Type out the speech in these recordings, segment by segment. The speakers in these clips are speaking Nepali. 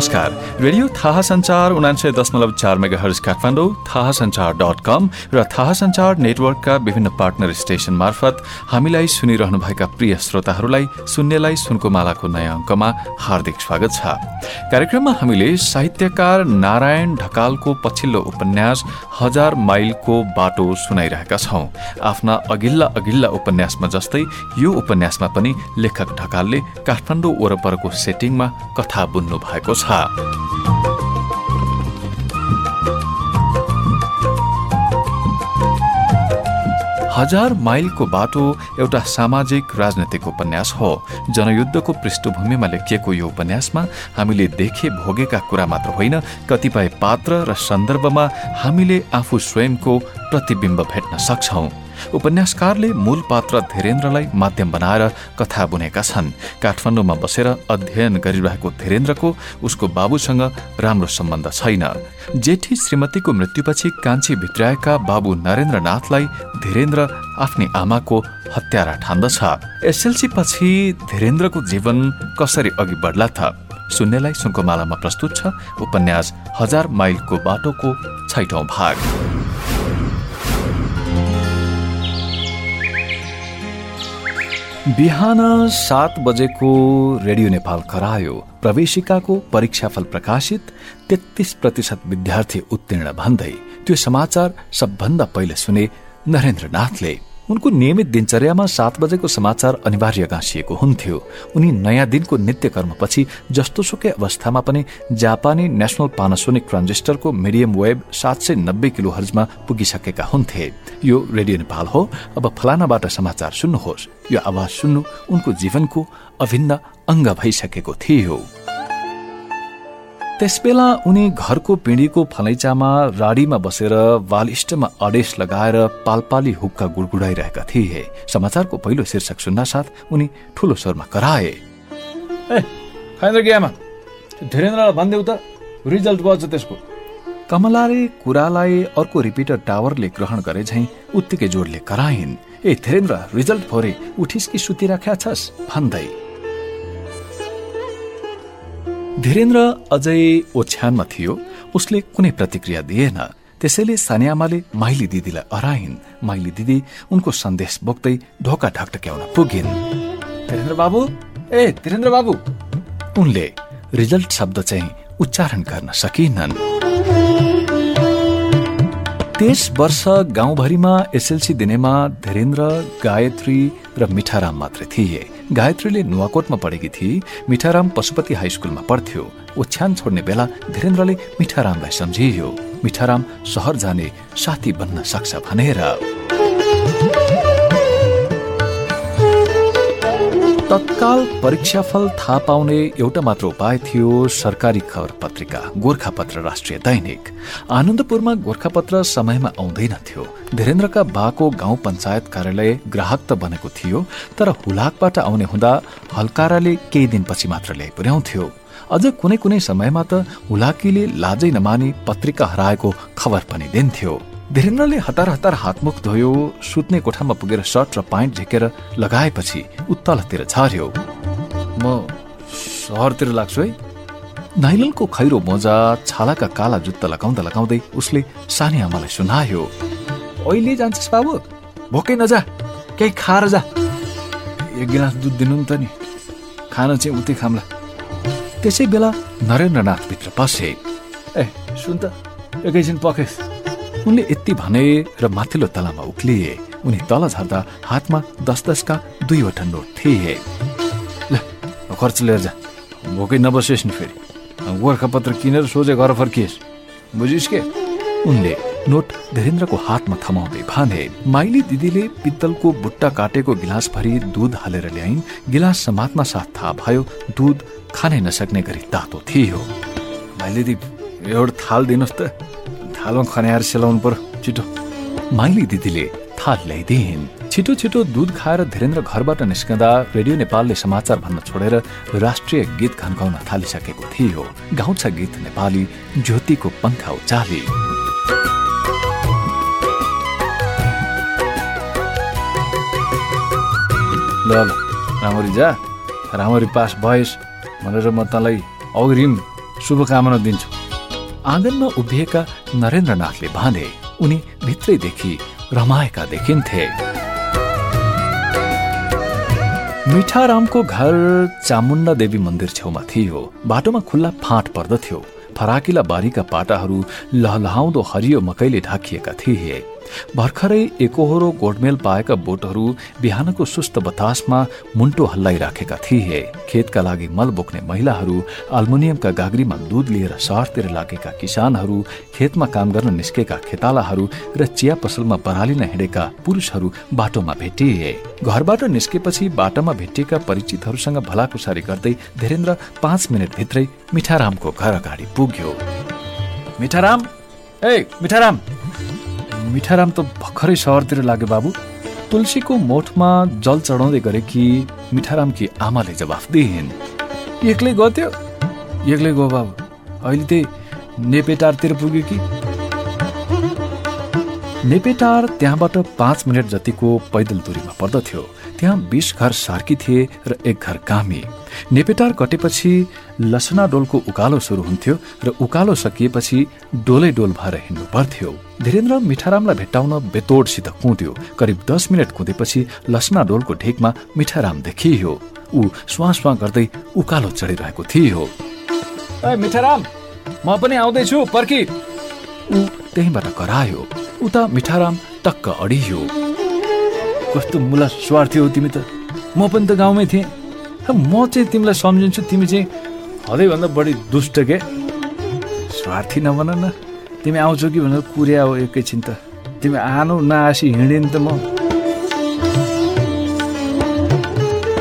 नमस्कार। रेडियो थाहा संचार उनान्सय दशमलव चार मेगा हर्ज काठमाडौँ थाहा संचार डट कम र थाहा संचार नेटवर्कका विभिन्न पार्टनर स्टेशन मार्फत हामीलाई सुनिरहनुभएका प्रिय श्रोताहरूलाई सुन्नेलाई सुनको मालाको नयाँ अङ्कमा हार्दिक स्वागत छ। कार्यक्रममा हामीले साहित्यकार नारायण ढकालको पछिल्लो उपन्यास हजार माइलको बाटो सुनाइरहेका छौं। आफ्ना अघिल्ला अघिल्ला उपन्यासमा जस्तै यो उपन्यासमा पनि लेखक ढकालले काठमाडौँ वरपरको सेटिङमा कथा बुन्नु भएको छ। हजार माइलको बाटो एउटा सामाजिक राजनैतिक उपन्यास हो। जनयुद्धको पृष्ठभूमिमा लेखिएको यो उपन्यासमा हामीले देखे भोगेका कुरा मात्र होइन कतिपय पात्र र सन्दर्भमा हामीले आफू स्वयंको प्रतिबिम्ब भेट्न सक्छौं। उपन्यासकारले मूल पात्र धीरेन्द्रलाई माध्यम बनाएर कथा बुनेका छन्। काठमाडौँमा बसेर अध्ययन गरिरहेको धीरेन्द्रको उसको बाबुसँग राम्रो सम्बन्ध छैन। जेठी श्रीमतीको मृत्युपछि कान्छी भित्राएका बाबु नरेन्द्रनाथलाई धीरेन्द्र आफ्नै आमाको हत्यारा ठान्दछ। एसएलसी पछि धीरेन्द्रको जीवन कसरी अघि बढ्ला त? सुन्नेलाई सुनको मालामा प्रस्तुत छ उपन्यास हजार माइलको बाटोको छैटौं भाग। बिहान सात बजेको रेडियो नेपाल करायो। प्रवेशिकाको परीक्षाफल प्रकाशित तेत्तीस प्रतिशत विद्यार्थी उत्तीर्ण भन्दै त्यो समाचार सबभन्दा पहिले सुने नरेन्द्रनाथले। उनको नियमित दिनचर्यामा सात बजेको समाचार अनिवार्य गाँसिएको हुन्थ्यो। उनी नयाँ दिनको नित्य कर्मपछि जस्तोसुकै अवस्थामा पनि जापानी नेशनल पानासोनिक ट्रान्जिस्टरको मिडियम वेब सात सय नब्बे किलो हर्जमा पुगिसकेका हुन्थे। यो रेडियो नेपाल हो। अब फलानाबाट समाचार सुन्नुहोस्। यो आवाज सुन्नु उनको जीवनको अभिन्न अङ्ग भइसकेको थियो। त्यसबेला उनी घरको पिँढीको फलैचामा राडीमा बसेर बालिष्टमा अडेस लगाएर पालपाली हुक्का गुडगुडाइरहेका थिए। समाचारको पहिलो शीर्षक सुन्न साथ उनी ठूलो स्वरमा कराए। धीरेन्द्रलाई भनिदेऊ त रिजल्ट बज्छ त्यसको। कमलाले कुरालाई अर्को रिपिटर टावरले ग्रहण गरे झैँ उत्तिकै जोडले कराइन्। ए धीरेन्द्र रिजल्ट फोरे उठिस कि सुतिराख्या छस्? भन्दै। धीरेन्द्र अझै ओछ्यानमा थियो। उसले कुनै प्रतिक्रिया दिएन। त्यसैले सानियामाले माइली दिदीलाई अराइन् माइली दिदी उनको सन्देश बोक्दै ढोका ढकटक्याउन पुगिन्। धीरेन्द्र बाबु? ए धीरेन्द्र बाबु! उनले रिजल्ट शब्द चाहिँ उच्चारण गर्न सकिनन्। त्यस वर्ष गाउँभरिमा एसएलसी दिनेमा धीरेन्द्र गायत्री र मिठाराम मात्रै थिए। गायत्रीले नुवाकोटमा पढेकी थिए मिठाराम पशुपति हाई स्कुलमा पढ्थ्यो। ओछ्यान छोड्ने बेला धीरेन्द्रले मिठारामलाई सम्झियो। मिठाराम सहर जाने साथी बन्न सक्छ भनेर। तत्काल परीक्षाफल थाहा पाउने एउटा मात्र उपाय थियो सरकारी खबर पत्रिका गोर्खापत्र राष्ट्रिय दैनिक। आनन्दपुरमा गोर्खापत्र समयमा आउँदैनथ्यो धीरेन्द्रका बाको गाउँ पञ्चायत कार्यालय ग्राहक त बनेको थियो तर हुलाकबाट आउने हुँदा हलकाराले केही दिनपछि मात्र ल्याइ पुर्याउँथ्यो अझ कुनै कुनै समयमा त हुलाकीले लाजै नमानी पत्रिका हराएको खबर पनि दिन्थ्यो। धीरेन्द्रले हतार हतार हातमुख धोयो सुत्ने कोठामा पुगेर सर्ट र पाइन्ट झिकेर लगाएपछि उत्तलतिर झर्यो म सहरतिर लाग्छु है। नाइलनको खैरो मोजा छालाका काला जुत्ता लगाउँदा लगाउँदै उसले सानी आमालाई सुनायो अहिले जान्छस् बाबु भोकै नजा केही खाएर जा। एक गिलास दुध दिनु नि त नि खान चाहिँ उतै खाम्ला। त्यसै बेला नरेन्द्रनाथ भित्र पसे। ए सुन त एकैछिन पखेस। उनले यति भने र माथिल्लो तलामा उक्लिए। उनी तल झर्दा हातमा दस दसका दुईवटा नोट थिए। ल खर्च लिएर जा। भोकै नबसिस् नि फेरि। गोर्खापत्र किनेर सोझे घर फर्किएस्। बुझिस् के? उनले नोट धीरेन्द्रको हातमा थमाउँदै भने माइली दिदीले पित्तलको बुट्टा काटेको गिलास भरि दुध हालेर ल्याइन्। गिलास समात्न साथ थाहा भयो दुध खानै नसक्ने गरी तातो थियो। माइली दिदी एउटा थाल दिनुहोस् त। थालमा खन्याएर सेलाउनु पर्यो छिटो। माइली दिदीले थाल ल्याइदिन् छिटो छिटो दुध खाएर धीरेन्द्र घरबाट निस्कँदा रेडियो नेपालले समाचार भन्न छोडेर राष्ट्रिय गीत घन्काउन थालिसकेको थियो। गाउँछ गीत नेपाली ज्योतिको पङ्खा उचाली। ल राम्ररी जा। राम्ररी पास भएस् भनेर म तँलाई अग्रिम शुभकामना दिन्छु। आँगनमा उभिएका नरेन्द्रनाथले भने उनी भित्रैदेखि रमाएका देखिन्थे। मिठारामको घर चामुण्डा देवी मन्दिर छेउमा थियो। बाटोमा खुल्ला फाँट पर्दथ्यो। फराकिला बारीका पाटाहरू लहलहाउँदो हरियो मकैले ढाकिएका थिए। भर्खरै एकोहोरो गोडमेल पाएका बोटहरू बिहानको सुस्त बतासमा मुन्टो हल्लाइराखेका थिए। खेतका लागि मल बोक्ने महिलाहरू अल्मुनियमका गाग्रीमा दुध लिएर सहरतिर लागेका किसानहरू खेतमा काम गर्न निस्केका खेतालाहरू र चिया पसलमा बरालिन हिँडेका पुरुषहरू बाटोमा भेटिए। घरबाट निस्केपछि बाटोमा भेटिएका परिचितहरूसँग भलाकुसारी गर्दै धीरेन्द्र पाँच मिनटभित्रै मिठारामको घर अगाडि पुग्यो। मिठाराम! ए मिठाराम! मिठाराम त भर्खरै सहरतिर लाग्यो बाबु। तुलसीको मोठमा जल चढाउँदै गरे कि मिठारामकी आमाले जवाफ दिइन्? एक्लै गयो एक्लै गयो बाबु। अहिले त्यही नेपेटारतिर पुग्यो कि? नेपेटार त्यहाँबाट पाँच मिनट जतिको पैदल दूरीमा पर्दथ्यो। त्यहाँ बिस घर सार्की थिए र एक घर कामी। नेपेटार कटेपछि लसना डोलको उकालो सुरु हुन्थ्यो र उकालो सकिएपछि डोलै डोल भएर हिँड्नु पर्थ्यो। धीरेन्द्र मिठारामलाई भेट्टाउन बेतोडसित कुद्यो। करिब दस मिनट कुदेपछि लसना डोलको ढेकमा मिठाराम देखियो। ऊ स्वा स्वा गर्दै उकालो चढिरहेको थियो। मिठाराम म पनि आउँदैछु पर्खी। ऊ त्यहीँबाट करायो। उता मिठाराम टक्क अडियो। कस्तो मुला स्वार्थी हो तिमी त। म पनि त गाउँमै थिएँ। म चाहिँ तिमीलाई सम्झिन्छु तिमी चाहिँ हदैभन्दा बढी दुष्ट के? स्वार्थी नभन न। तिमी आउँछौ कि भनेर कुर्या हो एकैछिन त। तिमी आनु नआसी हिँडे नि त म।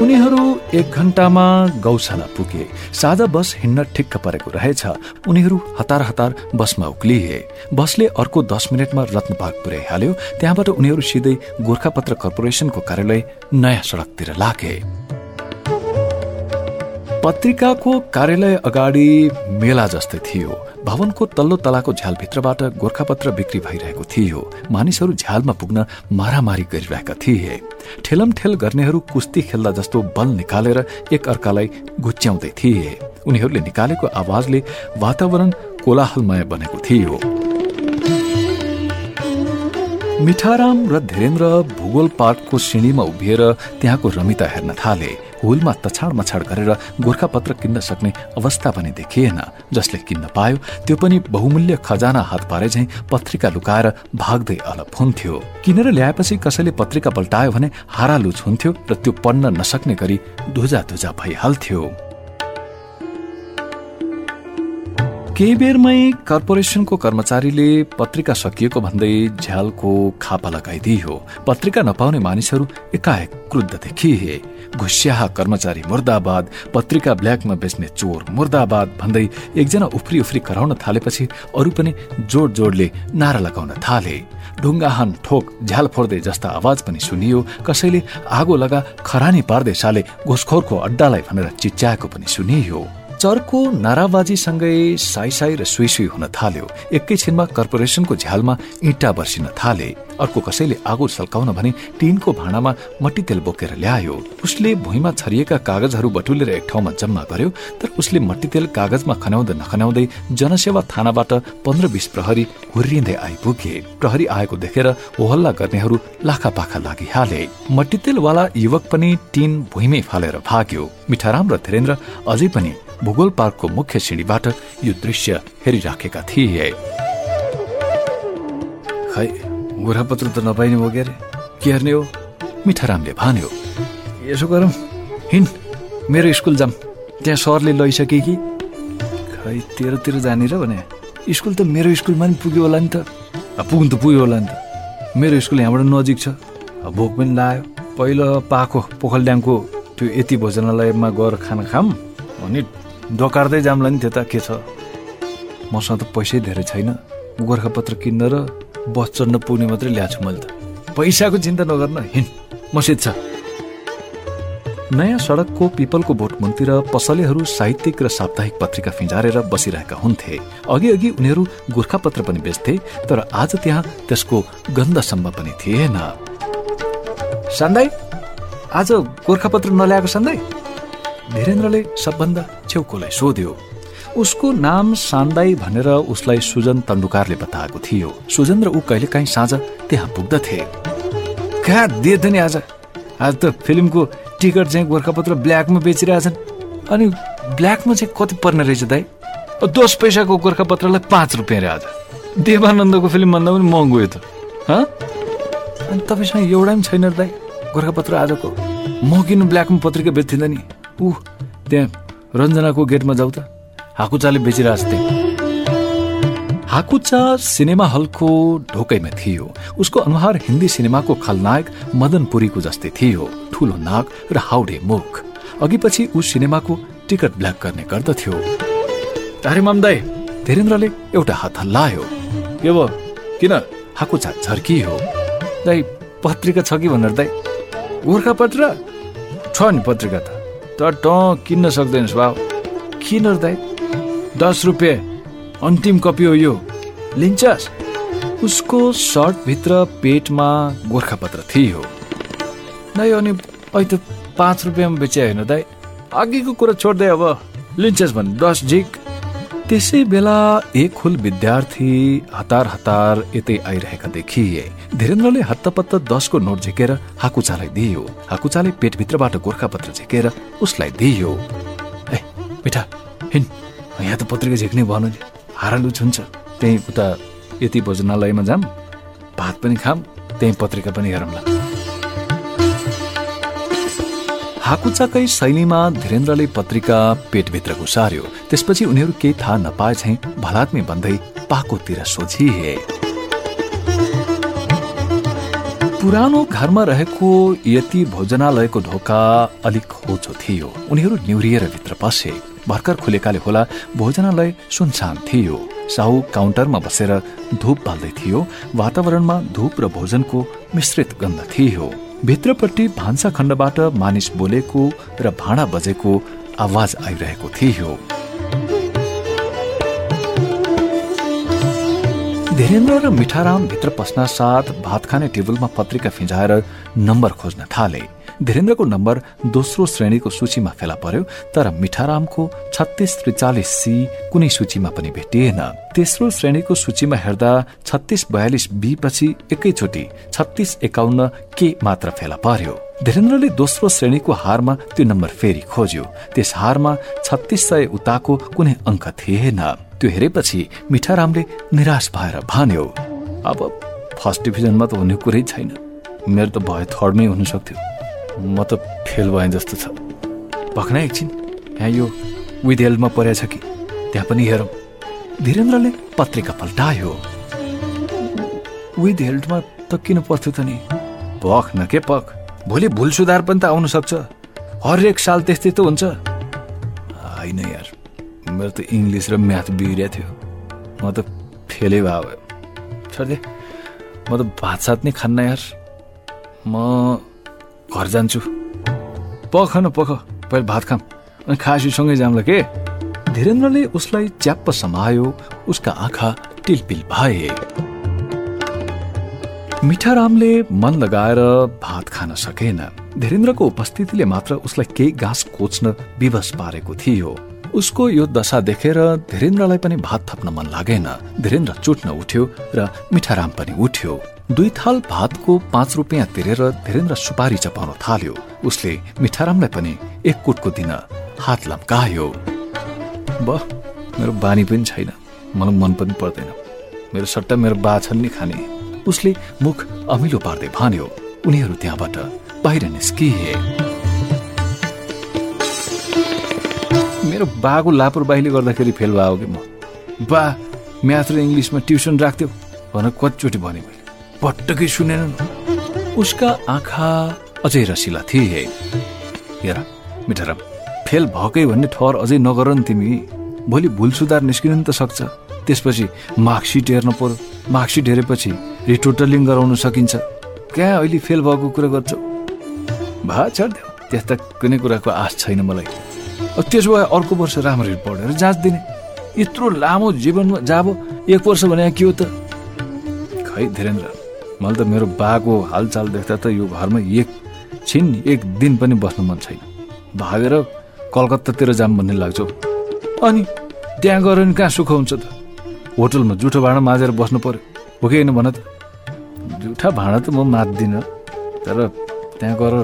उनीहरू एक घन्टामा गौशाला पुगे। साझा बस हिँड्न ठिक्क परेको रहेछ। उनीहरू हतार हतार बसमा उक्लिए। बसले अर्को दस मिनटमा रत्नपार्क पुर्याइहाल्यो त्यहाँबाट उनीहरू सिधै गोर्खापत्र कर्पोरेसनको कार्यालय नयाँ सडकतिर लागे। पत्रिकाको कार्यालय अगाडि मेला जस्तै थियो। भवनको तल्लो तलाको झ्यालभित्रबाट गोर्खापत्र बिक्री भइरहेको थियो। मानिसहरू झ्यालमा पुग्न मारामारी गरिरहेका थिए। ठेलम ठेल गर्नेहरू कुस्ती खेल्दा जस्तो बल निकालेर एक अर्कालाई गुच्याउँदै थिए। उनीहरूले निकालेको आवाजले वातावरण कोलाहलमय बनेको थियो। मिठाराम र धीरेन्द्र भूगोल पार्कको सिँढीमा उभिएर त्यहाँको रमिता हेर्न थाले। हुलमा तछाड मछाड गरेर गोर्खापत्र किन्न सक्ने अवस्था पनि देखिएन जसले किन्न पायो त्यो पनि बहुमूल्य खजाना हात पारे झै पत्रिका लुकाएर भाग्दै अलप हुन्थ्यो। किनेर ल्याएपछि कसैले पत्रिका पल्टायो भने हारालुच हुन्थ्यो र त्यो पढ्न नसक्ने गरी धुजा धुजा भइहाल्थ्यो। केही बेरमै कर्पोरेसनको कर्मचारीले पत्रिका सकिएको भन्दै झ्यालको खापा लगाइदियो। पत्रिका नपाउने मानिसहरू एकाएक क्रुद्ध देखिए। घुस्याहा कर्मचारी मुर्दाबाद पत्रिका ब्ल्याकमा बेच्ने चोर मुर्दाबाद भन्दै एकजना उफ्री उफ्री कराउन थालेपछि अरू पनि जोड जोडले नारा लगाउन थाले। ढुङ्गाहान ठोक झ्याल फोर्दै जस्ता आवाज पनि सुनियो। कसैले आगो लगा खरानी पार्दै साले घोसखोरको अड्डालाई भनेर चिच्याएको पनि सुनियो। चर्को नाराबाजीसँगै साई साई र सुई सुई हुन थाल्यो। एकैछिनमा कर्पोरेसनको झ्यालमा इँटा बर्सिन थाले। अर्को कसैले आगो सल्काउन भने टिनको भाँडामा मट्टी तेल बोकेर ल्यायो। उसले भुइँमा छरिएका कागजहरू बटुलेर एक ठाउँमा जम्मा गर्यो तर उसले मट्टी तेल कागजमा खनाउँदै नखनाउँदै जनसेवा थानाबाट पन्ध्र बिस प्रहरी हुर्रिँदै आइपुगे। प्रहरी आएको देखेर होहल्ला गर्नेहरू लाखा पाखा लागिहाले। मट्टी तेलवाला युवक पनि टिन भुइँमै फालेर भाग्यो। मिठाराम र धीरेन्द्र अझै पनि भूगोल पार्कको मुख्य सिँढीबाट यो दृश्य हेरिराखेका थिए। खै गोरापत्र त नपाइने भयो के अरे? के हेर्ने हो? मिठारामले भन्यो। यसो गरौँ। हिँड मेरो स्कुल जाम। त्यहाँ सरले लैसके कि? खै तेह्रतिर जाने र भने? स्कुल त मेरो स्कुलमा पनि पुग्यो होला नि त। पुग्नु त पुग्यो होला नि त। मेरो स्कुल यहाँबाट नजिक छ। भोक पनि लायो पहिलो पाको पोखल ड्यामको त्यो यति भोजनालयमा गएर खाना खाम अनि डकार्दै जाम्ला नि त्यता के छ? मसँग त पैसै धेरै छैन। गोर्खापत्र किन्न र बस चढ्न पुग्ने मात्रै ल्याएको मैले त। पैसाको चिन्ता नगर्न हिँड मसिद छ। नयाँ सडकको पिपलको मुनतिर पसलेहरू साहित्यिक र साप्ताहिक पत्रिका फिजारेर बसिरहेका हुन्थे। अघि अघि उनीहरू गोर्खापत्र पनि बेच्थे तर आज त्यहाँ त्यसको गन्धसम्म पनि थिएन। सन्दै आज गोर्खापत्र नल्याएको सन्दै धीरेन्द्रले सबभन्दा छेउकोलाई सोध्यो उसको नाम सान्दाई भनेर उसलाई सुजन तन्डुकारले बताएको थियो। सुजन र ऊ कहिले काहीँ साँझ त्यहाँ पुग्दथे। कहाँ दिए नि आज? आज त फिल्मको टिकट चाहिँ गोर्खापत्र ब्ल्याकमा बेचिरहेछन्। अनि ब्ल्याकमा चाहिँ कति पर्ने रहेछ दाइ? दस पैसाको गोर्खापत्रलाई पाँच रुपियाँ रे आज। देवानन्दको फिल्मभन्दा पनि महँगो यो त। अनि तपाईँसँग एउटा पनि छैन दाइ। गोर्खापत्र आजको म किन ब्ल्याकमा पत्रिका बेच्थिँदा नि। ऊ त्यहाँ रञ्जनाको गेटमा जाऊ त। हाकुचाले बेचिरहेको थिएँ हाकुचा सिनेमा हलको ढोकैमा थियो। उसको अनुहार हिन्दी सिनेमाको खलनायक मदन पुरीको जस्तै थियो ठुलो नाक र हाउडे मुख। अघि पछि ऊ सिनेमाको टिकट ब्ल्याक गर्ने गर्दथ्यो। अरे मामदाई धीरेन्द्रले एउटा हात हल्लायो। के भयो किन? हाकुचा झर्कियो। दाई पत्रिका छ कि भनेर दाई? गोर्खा पत्र छ नि पत्रिका त। तर त किन्न सक्दैनस् भाउ किन दाई दस रुपियाँ अन्तिम कपी हो यो। लिन्छस्? उसको सर्टभित्र पेटमा गोर्खापत्र थियो। दाइ अनि अहिले त पाँच रुपियाँमा बेचे होइन दाइ। अघिको कुरा छोड्दै अब लिन्छस् भने दस झिक। त्यसै बेला एक हुल विद्यार्थी हतार हतार यतै आइरहेका देखिए। धीरेन्द्रले हत्तपत्त दसको नोट झिकेर हाकुचालाई दियो। हाकुचाले पेटभित्रबाट गोर्खापत्र झिकेर उसलाई दियो। ए बेटा हिँड। यहाँ त पत्रिका झिक्ने भन नि। हारालु छुन्छ। त्यही उता यति भोजनालयमा जाम। भात पनि खाम। त्यही पत्रिका पनि हेरौँला। हाकुचाकै शैलीमा धीरेन्द्रले पत्रिका पेटभित्र घुसार्यो त्यसपछि उनीहरू केही थाहा नपाए झै भलात्मी भन्दै पाकोतिर सोझिए पुरानो घरमा रहेको यति भोजनालयको ढोका अलिक होचो थियो। उनीहरू निहुरिएर भित्र पसे। भर्खर खुलेकाले होला भोजनालय सुनसान थियो। साहु काउन्टरमा बसेर धूप बाल्दै थियो। वातावरणमा धूप र भोजनको मिश्रित गन्ध थियो। भित्रपट्टि भान्सा खण्डबाट मानिस बोलेको र भाँडा बजेको आवाज आइरहेको थियो। धीरेन्द्र र मिठाराम भित्र पस्न साथ भात खाने टेबलमा पत्रिका फिजाएर नम्बर खोज्न थाले। धीरेन्द्रको नम्बर दोस्रो श्रेणीको सूचीमा फेला पर्यो तर मिठारामको छत्तिस त्रिचालिस सी कुनै सूचीमा पनि भेटिएन। तेस्रो श्रेणीको सूचीमा हेर्दा छत्तिस बयालिस बी पछि एकैचोटि छत्तिस एकाउन्न के मात्र फेला पर्यो। धीरेन्द्रले दोस्रो श्रेणीको हारमा त्यो नम्बर फेरि खोज्यो। त्यस हारमा छत्तिस सय उताको कुनै अङ्क थिएन। त्यो हेरेपछि मिठारामले निराश भएर भन्यो अब फर्स्ट डिभिजनमा त हुने कुरै छैन। मेरो त भए थर्डमै हुन सक्थ्यो म त फेल भएँ जस्तो छ। भखना एकछिन यहाँ यो विदेलमा परेछ कि? त्यहाँ पनि हेरौँ। धीरेन्द्रले पत्रिका पल्टायो। विथ हेल्थमा त किन पर्थ्यो त नि? पख न के पख भोलि भुल सुधार पनि त आउन सक्छ। हरेक साल त्यस्तै त हुन्छ। होइन यार। मेरो त इङ्ग्लिस र म्याथ बिग्रिया थियो। म त फेलै भयो छोड्दे। म त भात सात नै खान्न यार। म घर जान्छु। पख न पख पहिले भात खाम अनि खासीसँगै जाम्ला के? धीरेन्द्रले उसलाई च्याप्प समायो उसका आँखा टिलपिल भए। मिठारामले मन लगाएर भात खान सकेन। धीरेन्द्रको उपस्थितिले मात्र उसलाई केही घाँस कोच्न विवश पारेको थियो। उसको यो दशा देखेर धीरेन्द्रलाई पनि भात थप्न मन लागेन। धीरेन्द्र चुट्न उठ्यो र मिठाराम पनि उठ्यो। दुई थाल भातको पाँच रुपियाँ तिरेर धीरेन्द्र सुपारी चपाउन थाल्यो। उसले मिठारामलाई पनि एक कुटको दिन हात लम्कायो। ब मेरो बानी पनि छैन। मलाई मन पनि पर्दैन। मेरो सट्टा मेरो बा छन् नि खाने। उसले मुख अमिलो पार्दै भन्यो। उनीहरू त्यहाँबाट बाहिर निस्किए। मेरो बाको लापरवाहीले गर्दाखेरि फेल भयो कि म? बा म्याथ र इङ्ग्लिसमा ट्युसन राख्थ्यो भनेर कतिचोटि भने मैले। पटक्कै सुनेनन्। उसका आँखा अझै रसिला थिए हेर मिठाराम फेल भएकै भन्ने ठहर अझै नगर नि तिमी। भोलि भुल सुधार निस्किनु त सक्छ। त्यसपछि मार्कसिट हेर्नु पर्यो। मार्कसिट हेरेपछि रिटोटलिङ गराउन सकिन्छ। कहाँ अहिले फेल भएको कुरा गर्छौ? भा छाडिदेऊ। त्यस्ता कुनै कुराको आश छैन मलाई। त्यसो भए अर्को वर्ष राम्ररी पढेर जाँच दिने। यत्रो लामो जीवनमा जाब एक वर्ष भने के हो त? खै धीरेन्द्र मैले त मेरो बाको हालचाल देख्दा त यो घरमा एक छिन एक दिन पनि बस्नु मन छैन। भागेर कलकत्तातिर जाम भन्ने लाग्छ अनि त्यहाँ गएर नि कहाँ सुख हुन्छ त? होटलमा जुठो भाँडा माझेर बस्नु पर्यो। हो कि होइन भन त? जुठा भाँडा त म माझ्दिनँ तर त्यहाँ गएर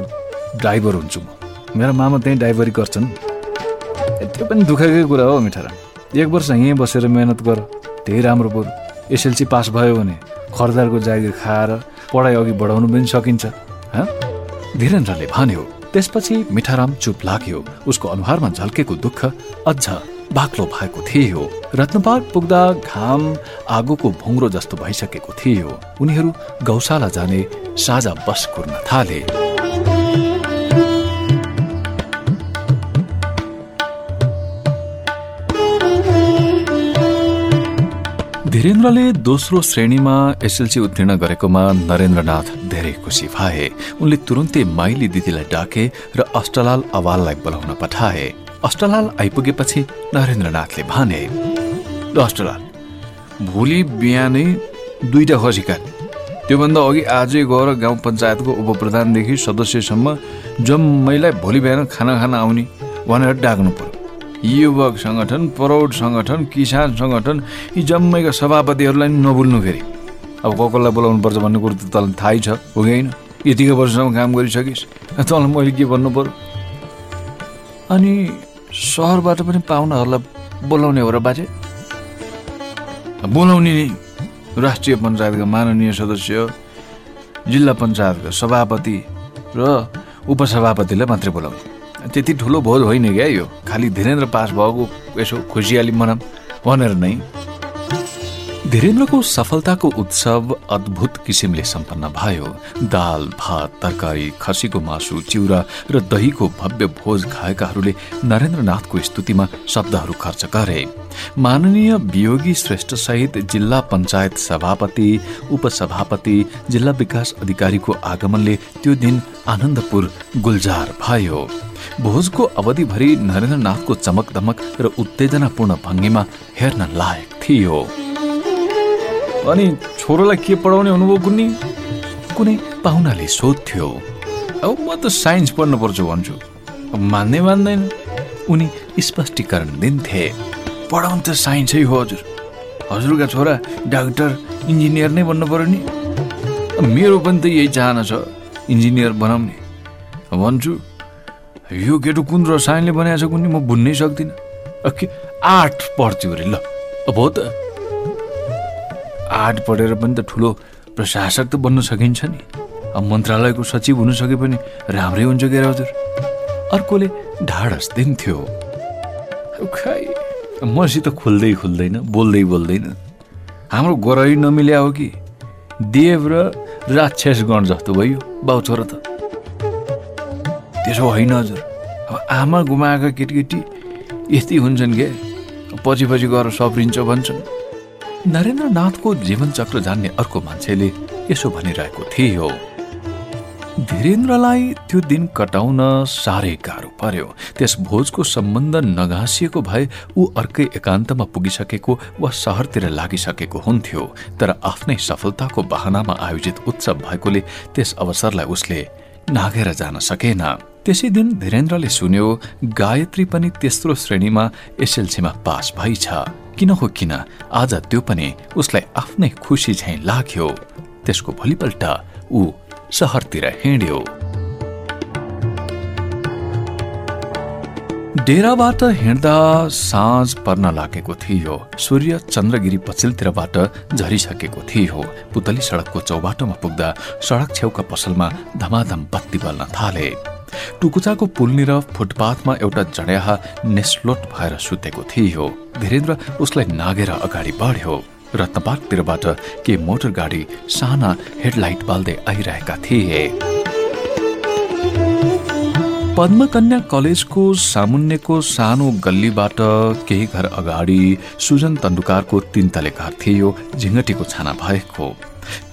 ड्राइभर हुन्छु म। मेरो मामा त्यहीँ ड्राइभरी गर्छन्। त्यो पनि दुःखकै कुरा हो मिठारा। एक वर्ष यहीँ बसेर मेहनत गर त्यही राम्रो बरु एसएलसी पास भयो भने खरदारको जागिर खाएर पढाइ अघि बढाउनु पनि सकिन्छ धीरेन्द्रले भन्यो त्यसपछि मिठाराम चुप लाग्यो। उसको अनुहारमा झल्केको दुःख अझ बाक्लो भएको थियो। रत्नपार्क पुग्दा घाम आगोको भुङ्रो जस्तो भइसकेको थियो। उनीहरू गौशाला जाने साझा बस कुर्न थाले। धीरेन्द्रले दोस्रो श्रेणीमा एसएलसी उत्तीर्ण गरेकोमा नरेन्द्रनाथ धेरै खुसी भए। उनले तुरन्तै माइली दिदीलाई डाके र अष्टलाल अवाललाई बोलाउन पठाए। अष्टलाल आइपुगेपछि नरेन्द्रनाथले भने अष्टलाल भोलि बिहानै दुईटा खसी काट त्योभन्दा अघि आजै गएर गाउँ पञ्चायतको उपप्रधानदेखि सदस्यसम्म जम्मैलाई भोलि बिहान खाना खाना आउने भनेर डाक्नु पर्यो। युवक सङ्गठन प्रौढ सङ्गठन किसान सङ्गठन यी जम्मैका सभापतिहरूलाई नभुल्नु फेरि। अब को कसलाई बोलाउनु पर्छ भन्ने कुरो त तँलाई थाहै छ हो कि होइन? यतिको वर्षसम्म काम गरिसकिस्। तँलाई मैले के भन्नु पर्यो? अनि सहरबाट पनि पाहुनाहरूलाई बोलाउने हो र बाजे? बोलाउने नि राष्ट्रिय पञ्चायतका माननीय सदस्य जिल्ला पञ्चायतका सभापति र उपसभापतिलाई मात्रै बोलाउने। त्यति ठुलो भोज होइन क्या यो। खालि धीरेन्द्र पास भएको यसो खुसियाली मनाम भनेर नै। धीरेन्द्रको सफलताको उत्सव अद्भुत किसिमले सम्पन्न भयो। दाल भात तरकारी खसीको मासु चिउरा र दहीको भव्य भोज खाएकाहरूले नरेन्द्रनाथको स्तुतिमा शब्दहरू खर्च गरे। माननीय वियोगी श्रेष्ठ सहित जिल्ला पञ्चायत सभापति उपसभापति जिल्ला विकास अधिकारीको आगमनले त्यो दिन आनन्दपुर गुलजार भयो। भोजको अवधिभरि नरेन्द्रनाथको चमक दमक र उत्तेजनापूर्ण भङ्गीमा हेर्न लायक थियो। अनि छोरोलाई के पढाउने हुनुभयो कुनै कुनै पाहुनाले सोध्थ्यो। अब म त साइन्स पढ्नुपर्छ भन्छु। मान्दै मान्दैन। उनी स्पष्टीकरण दिन्थे। पढाउनु त साइन्सै हो हजुर। हजुरका छोरा डाक्टर इन्जिनियर नै भन्नु पर्यो नि। मेरो पनि त यही चाहना छ इन्जिनियर बनाउने। भन्छु यो केटो कुन रसायनले बनाएको छ कुनै म बुझ्नै सक्दिनँ। आर्ट पढ्थ्यो अरे ल। अब हो त। आर्ट पढेर पनि त ठुलो प्रशासक त बन्न सकिन्छ नि। अब मन्त्रालयको सचिव हुन सके पनि राम्रै हुन्छ के हजुर? अर्कोले ढाडस दिन्थ्यो। खै मसित खुल्दै खुल्दैन बोल्दै बोल्दैन। हाम्रो गरै नमिल्या हो कि? देव र राक्षस गण जस्तो भयो बाउ छोरा त। त्यसो होइन हजुर। अब आमा गुमाएका केटीकेटी यस्तै हुन्छन् क्या पछि पछि गएर सप्रिन्छ भन्छन्। नरेन्द्रनाथको जीवनचक्र जान्ने अर्को मान्छेले यसो भनिरहेको थियो। धीरेन्द्रलाई त्यो दिन कटाउन साह्रै गाह्रो पर्यो। त्यस भोजको सम्बन्ध नगाँसिएको भए ऊ अर्कै एकान्तमा पुगिसकेको वा सहरतिर लागिसकेको हुन्थ्यो। तर आफ्नै सफलताको बहानामा आयोजित उत्सव भएकोले त्यस अवसरलाई उसले नागेर जान सकेन। त्यसै दिन धीरेन्द्रले सुन्यो गायत्री पनि तेस्रो श्रेणीमा एसएलसीमा पास भइछ। किन हो किन? आज त्यो पनि उसलाई आफ्नै खुसी झैँ लाग्यो। त्यसको भोलिपल्ट ऊ सहरतिर हिँड्यो। डेराबाट हिँड्दा साँझ पर्न लागेको थियो। सूर्य चन्द्रगिरी पछिल्तिरबाट झरिसकेको थियो। पुतली सडकको चौबाटोमा पुग्दा सडक छेउका पसलमा धमाधम बत्ती बल्न थाले। टुकुचाको पुलनिर फुटपाथमा एउटा जड्याहा नेस्लोट भएर सुतेको थियो। धीरेन्द्र उसलाई नागेर अगाडि बढ्यो रत्नपार्कतिरबाट के मोटर गाडी साना हेडलाइट बाल्दै आइरहेका थिए। पद्मकन्या कलेजको सामुन्नेको सानो गल्लीबाट केही घर अगाडि सुजन तन्डुकारको तिनतले घर थियो झिङ्गटीको छाना भएको।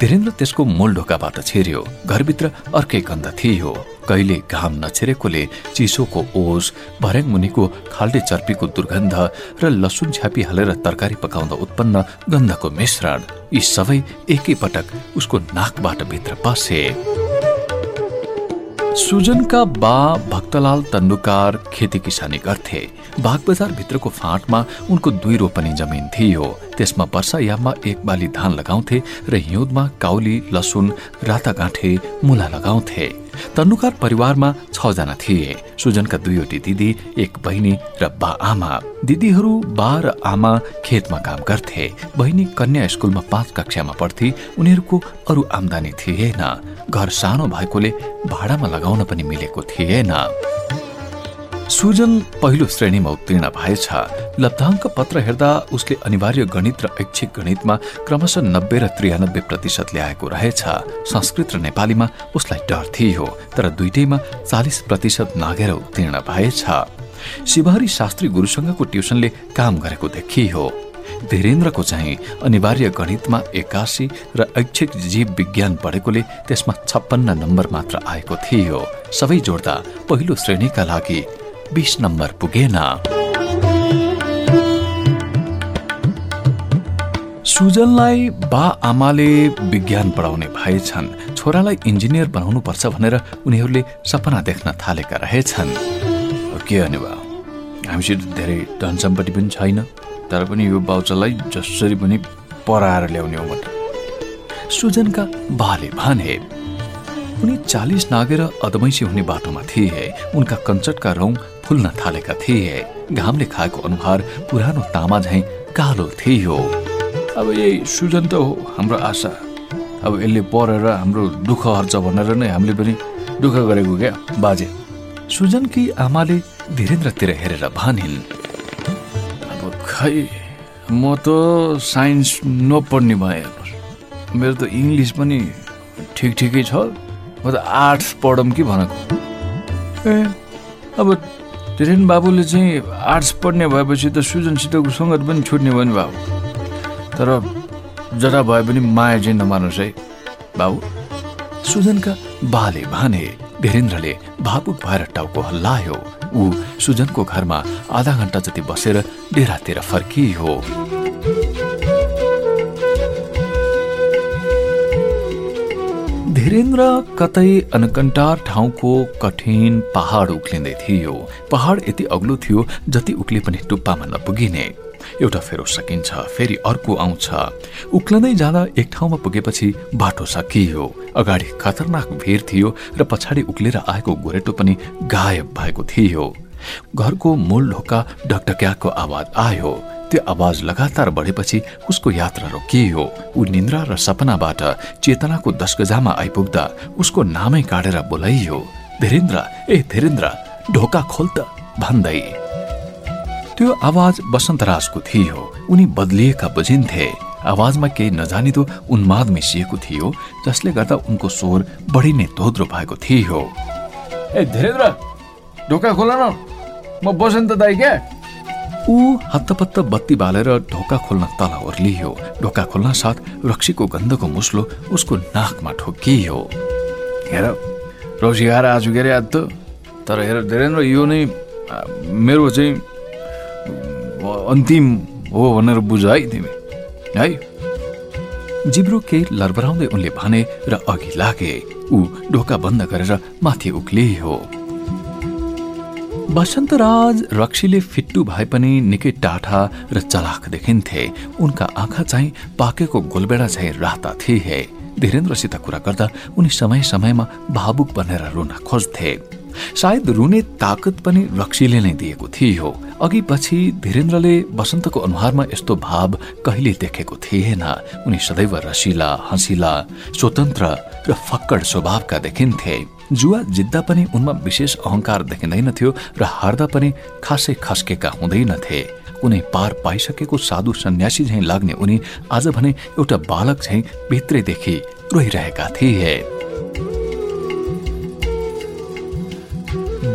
धीरेन्द्र त्यसको मूल ढोकाबाट छिर्यो। घरभित्र अर्कै गन्ध थियो। कहिले घाम नछिरेकोले चिसोको ओस भर्याङ मुनिको खाल्टे चर्पीको दुर्गन्ध र लसुन छ्यापी हालेर तरकारी पकाउँदा उत्पन्न गन्धको मिश्रण। यी सबै एकै पटक उसको नाकबाट भित्र पसे। सुजनका बा भक्तलाल तन्डुकार खेती किसानी गर्थे। बागबजार भित्रको फाँटमा उनको दुई रोपनी जमिन थियो। त्यसमा वर्षायाममा एक बाली धान लगाउँथे र हिउँदमा काउली लसुन रातागाँठे मुला लगाउँथे। तन्नुकार परिवारमा छजना थिए। सुजनका दुईवटी दिदी एक बहिनी र बा आमा। दिदीहरू बा र आमा खेतमा काम गर्थे। बहिनी कन्या स्कुलमा पाँच कक्षामा पढ्थे। उनीहरूको अरू आमदानी थिएन। घर सानो भएकोले भाडामा लगाउन पनि मिलेको थिएन। सुजन पहिलो श्रेणीमा उत्तीर्ण भएछ। लब्धाङ्क पत्र हेर्दा उसले अनिवार्य गणित र ऐच्छिक गणितमा क्रमशः नब्बे र त्रियानब्बे प्रतिशत ल्याएको रहेछ। संस्कृत र नेपालीमा उसलाई डर थियो तर दुइटैमा चालिस प्रतिशत नागेर उत्तीर्ण भएछ। शिवहरी शास्त्री गुरुसँगको ट्युसनले काम गरेको देखियो। धीरेन्द्रको चाहिँ अनिवार्य गणितमा एकासी र ऐच्छिक जीव विज्ञान पढेकोले त्यसमा छप्पन्न नम्बर मात्र आएको थियो। सबै जोड्दा पहिलो श्रेणीका लागि बिस नम्बर पुगेन सुजनलाई बा आमाले विज्ञान पढाउने भएछन् छोरालाई इन्जिनियर बनाउनु पर्छ भनेर उनीहरूले सपना देख्न थालेका रहेछन् के अनि बा हामीसित धेरै धन सम्पत्ति पनि छैन तर पनि यो बाउचालाई जसरी पनि पराएर ल्याउने हो सुजनका बाले भने उनी चालिस नागेर अदमैसी हुने बाटोमा थिए उनका कञ्चटका रौं फुल्न थालेका थिए। घामले खाएको अनुहार पुरानो तामा झैँ कालो थियो। अब यही सुजन त हो हाम्रो आशा। अब यसले पढेर हाम्रो दुःख हर्छ भनेर नै हामीले पनि दुःख गरेको क्या बाजे। सुजनकी आमाले धीरेन्द्रतिर हेरेर भनिन् अब खै म त साइन्स नपढ्ने भएँ। मेरो त इङ्ग्लिस पनि ठिक ठिकै छ। म त आर्ट्स पढौँ कि भनेको? ए अब धीरेन बाबुले चाहिँ आर्ट्स पढ्ने भएपछि त सुजनसितको सङ्गत पनि छुट्ने भयो नि बाबु। तर जता भए पनि माया चाहिँ नमार्नुहोस् है बाबु। सुजनका बाले भने धीरेन्द्रले भावुक भएर टाउको हल्लायो। ऊ सुजनको घरमा आधा घन्टा जति बसेर डेरातिर फर्कियो। धीरेन्द्र कतै अनकन्टार ठाउँको कठिन पहाड उक्लिँदै थियो। पहाड यति अग्लो थियो जति उक्ले पनि टुप्पामा नपुगिने। एउटा फेरो सकिन्छ फेरि अर्को आउँछ। उक्लँदै जाँदा एक ठाउँमा पुगेपछि बाटो सकियो। अगाडि खतरनाक भिर थियो र पछाडि उक्लेर आएको गोरेटो पनि गायब भएको थियो। घरको मूल ढोका ढकढक्याको आवाज आयो। त्यो आवाज लगातार बढेपछि उसको यात्रा रोकियो ऊ निन्द्रा र सपनाबाट चेतनाको दशगजामा आइपुग्दा उसको नामै काटेर बोलाइयो धीरेन्द्र ए धीरेन्द्र ढोका खोल त भन्दै। त्यो आवाज बसन्तराजको थियो। उनी बदलिएका बुझिन्थे। आवाजमा केही नजानिदो उन्माद मिसिएको थियो जसले गर्दा उनको स्वर बढी नै धोद्रो भएको थियो। ए धीरेन्द्र ढोका खोल न। म बसन्त दाई क्या? ऊ हत्तपत्त बत्ती बालेर ढोका खोल्न तल ओर्लियो। ढोका खोल्न साथ रक्सीको गन्धको मुस्लो उसको नाकमा ठोकियो। हेर रक्सी खाएर आज के अरे त। तर हेर धेरै यो नै मेरो चाहिँ अन्तिम हो भनेर बुझ है तिमी। है? जिब्रो केही लरबराउँदै उनले भने र अघि लागे ऊ ढोका बन्द गरेर माथि उक्लियो। बसन्तराज रक्सीले फिट्टु भए पनि निकै टाठा र चलाक देखिन्थे। उनका आँखा चाहिँ पाकेको गोलबेडा चाहिँ राता थिए। धीरेन्द्रसित कुरा गर्दा उनी समय समयमा भावुक बनेर रुन खोज्थे। सायद रुने ताकत पनि रक्सीले नै दिएको थियो। अघि पछि धीरेन्द्रले बसन्तको अनुहारमा यस्तो भाव कहिले देखेको थिएन। उनी सदैव रसिला हँसिला स्वतन्त्र र फक्कड स्वभावका देखिन्थे। जुवा जित्दा पनि उनमा विशेष अहंकार देखिँदैनथ्यो र हार्दा पनि खासै खस्केका हुँदैनथे कुनै पार पाइसकेको साधु सन्यासी झैँ लाग्ने उनी आज भने एउटा बालक झैँ भित्रैदेखि रोइरहेका थिए।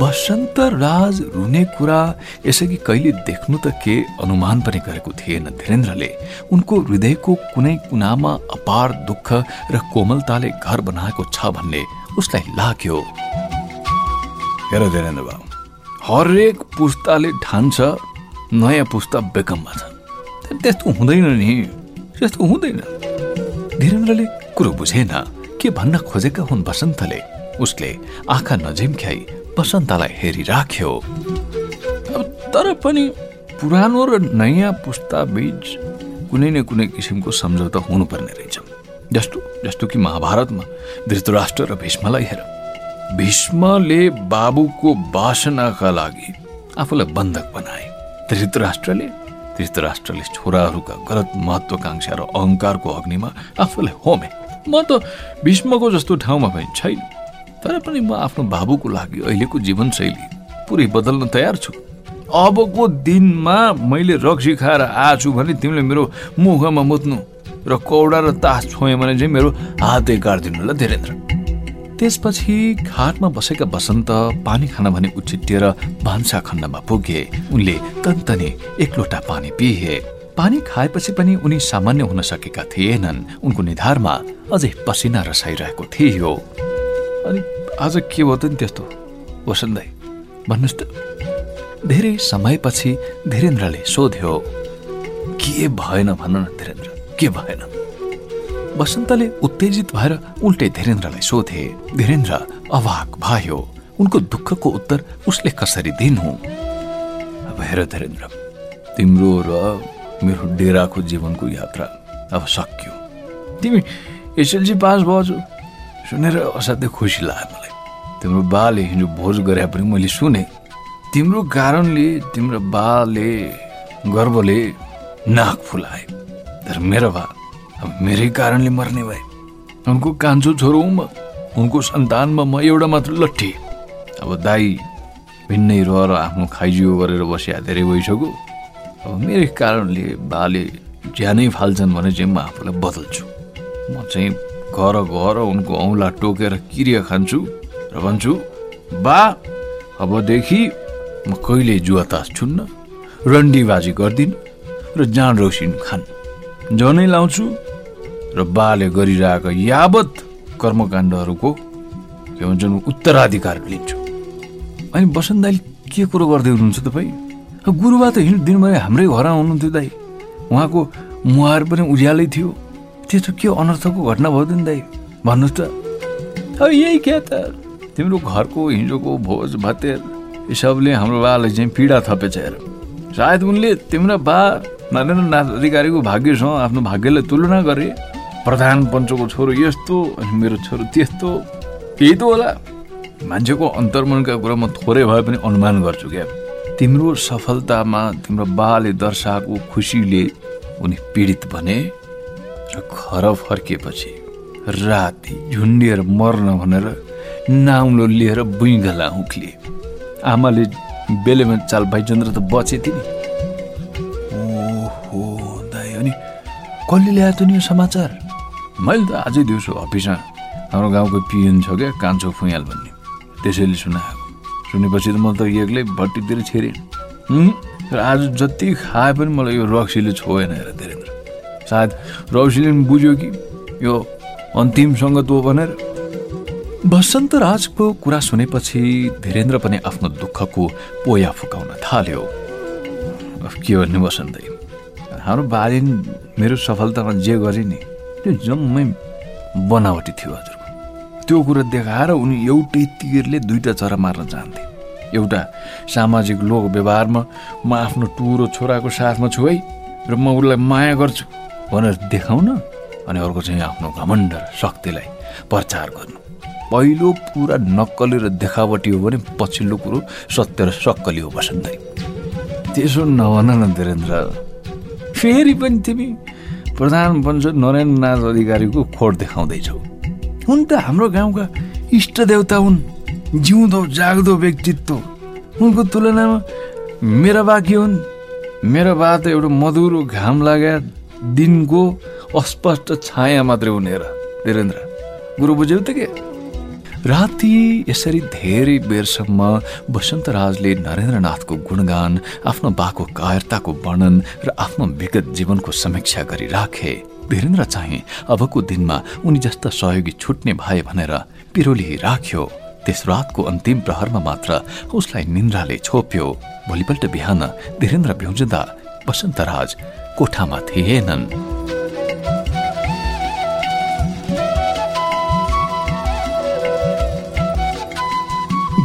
बसन्त राज रुने कुरा यसअघि कहिले देख्नु त के अनुमान पनि गरेको थिएन धीरेन्द्रले। उनको हृदयको कुनै कुनामा अपार दुःख र कोमलताले घर बनाएको छ भन्ने उसलाई लाग्यो। हेर धीरेन्द्र बाबु। हरेक पुस्ताले ठान्छ नयाँ पुस्ता बेकममा छ। त्यस्तो हुँदैन नि। त्यस्तो हुँदैन। धीरेन्द्रले कुरो बुझेन के भन्न खोजेका हुन् बसन्तले। उसले आँखा नझिम्क्याई बसन्तलाई हेरिराख्यो। तर पनि पुरानो र नयाँ पुस्ता बीच कुनै न कुनै किसिमको सम्झौता हुनुपर्ने रहेछ। जस्तो जस्तो कि महाभारतमा धृतराष्ट्र र भीष्मलाई हेर। भीष्मले बाबुको बासनाका लागि आफूलाई बन्धक बनाए। धृतराष्ट्रले धृतराष्ट्रले छोराहरूका गलत महत्वाकांक्षा र अहङ्कारको अग्निमा आफूलाई होमे। म त भीष्मको जस्तो ठाउँमा पनि छैन तर पनि म आफ्नो बाबुको लागि अहिलेको जीवनशैली पुरै बदल्न तयार छु। अबको दिनमा मैले रक्सी खाएर आछु भने तिमीले मेरो मुखमा मुत्नु र कौडा र तास छोए भने चाहिँ मेरो हातै काटिदिनु ल धीरेन्द्र त्यसपछि घाटमा बसेका बसन्त पानी खान भने उछिटिएर भान्सा खण्डमा पुगे। उनले तन्तने एक लोटा पानी पिए। पानी खाएपछि पनि उनी सामान्य हुन सकेका थिएनन्। उनको निधारमा अझै पसिना रसाइरहेको थियो। अनि आज के भयो त नि त्यस्तो? वसन्त भन्नुहोस् त। धेरै समयपछि धीरेन्द्रले सोध्यो के भएन भन न धीरेन्द्र? के भएन? वसन्तले उत्तेजित भएर उल्टे धीरेन्द्रलाई सोधे धीरेन्द्र अवाक भयो। उनको दुःखको उत्तर उसले कसरी दिनु? अब हेर धीरेन्द्र तिम्रो र मेरो डेराको जीवनको यात्रा अब सक्यो। तिमी एसएलसी पास भएछु। सुनेर असाध्यै खुसी लाग्यो मलाई। तिम्रो बाले हिजो भोज गरे पनि मैले सुने। तिम्रो कारणले तिम्रो बाले गर्वले नाक फुलाए। तर मेरो बा अब मेरै कारणले मर्ने भए। उनको कान्छो छोरो म उनको सन्तानमा म एउटा मात्र लट्ठी। अब दाई भिन्नै रहेर आफ्नो खाइजियो गरेर बसिया धेरै भइसक्यो। अब मेरै कारणले बाले ज्यानै फाल्छन् भने चाहिँ म आफूलाई बदल्छु। म चाहिँ घर घर उनको औँला टोकेर किरिया खान्छु र भन्छु बा अबदेखि म कहिले जुवा तास छुन्न? रन्डीबाजी गर्दिन र जान रोसिन खान। जनै लाउँछु र बाले गरिरहेका यावत कर्मकाण्डहरूको के भन्छन् उत्तराधिकार लिन्छु। अनि बसन्त दाइले के कुरो गर्दै हुनुहुन्छ तपाईँ गुरुबा त हिँड दिनभरि हाम्रै घर हुनुहुन्थ्यो दाई। उहाँको मुहार पनि उज्यालै थियो। त्यस्तो के अनर्थको घटना भयो नि दाई? भन्नुहोस् त। अब यही क्या त। तिम्रो घरको हिजोको भोज भतेर सबले हाम्रो बालाई चाहिँ पीडा थपेछ हेर। सायद उनले तिम्रो बा नरेन्द्र नाथ अधिकारीको भाग्यसँग आफ्नो भाग्यलाई तुलना गरे प्रधान पञ्चको छोरो यस्तो अनि मेरो छोरो त्यस्तो। यही त होला। मान्छेको अन्तर्मनका कुरा म थोरै भए पनि अनुमान गर्छु क्या। तिम्रो सफलतामा तिम्रो बाले दर्शाएको खुसीले उनी पीडित बने र घर फर्किएपछि राति झुन्डिएर मर्न भनेर नाउलो लिएर बुइगला उक्लिए आमाले बेलेमा चाल भाइचन्द्र त बचे नि कसले ल्याएको नि यो समाचार। मैले त आजै दिउँसो अफिसमा हाम्रो गाउँको पिएन छ क्या कान्छो फुयाल भन्ने। त्यसैले सुनाएको। सुनेपछि त म त एक्लै भट्टीतिर छिरेँ। र आज जति खाए पनि मलाई यो रक्सीले छोएन हेर धीरेन्द्र सायद रक्सीले पनि बुझ्यो कि यो अन्तिम सङ्गत हो भनेर। बसन्त राजको कुरा सुनेपछि धीरेन्द्र पनि आफ्नो दुःखको पोया फुकाउन थाल्यो। के भन्ने बसन्त? हाम्रो बाले मेरो सफलतामा जे गरे नि त्यो जम्मै बनावटी थियो हजुरको त्यो कुरा देखाएर उनी एउटै तिरले दुईवटा चरा मार्न चाहन्थे। एउटा सामाजिक लोक व्यवहारमा म आफ्नो टुरो छोराको साथमा छु है र म उसलाई माया गर्छु भनेर देखाउन अनि अर्को चाहिँ आफ्नो घमण्ड र शक्तिलाई प्रचार गर्नु। पहिलो पुरा नक्कली र देखावटी हो भने पछिल्लो कुरो सत्य र सक्कली हो बसन्तै। त्यसो नभन न फेरि पनि तिमी प्रधान पञ्च नरेन्द्रनाथ अधिकारीको खोट देखाउँदैछौ। हुन् त हाम्रो गाउँका इष्ट देवता हुन् जिउँदो जाग्दो व्यक्तित्व। उनको तुलनामा मेरा बा के हुन्। मेरो बा त एउटा मधुरो घाम लाग्या दिनको अस्पष्ट छाया मात्रै हुने र धीरेन्द्र। गुरु बुझ्यौ त के? राति यसरी धेरै बेरसम्म वसन्तराजले नरेन्द्रनाथको गुणगान आफ्नो बाको कायरताको वर्णन र आफ्नो विगत जीवनको समीक्षा गरिराखे। धीरेन्द्र चाहिँ अबको दिनमा उनी जस्ता सहयोगी छुट्ने भए भनेर पिरोली राख्यो। त्यस रातको अन्तिम प्रहरमा मात्र उसलाई निन्द्राले छोप्यो। भोलिपल्ट बिहान धीरेन्द्र भ्याउँदा वसन्तराज कोठामा थिएनन्।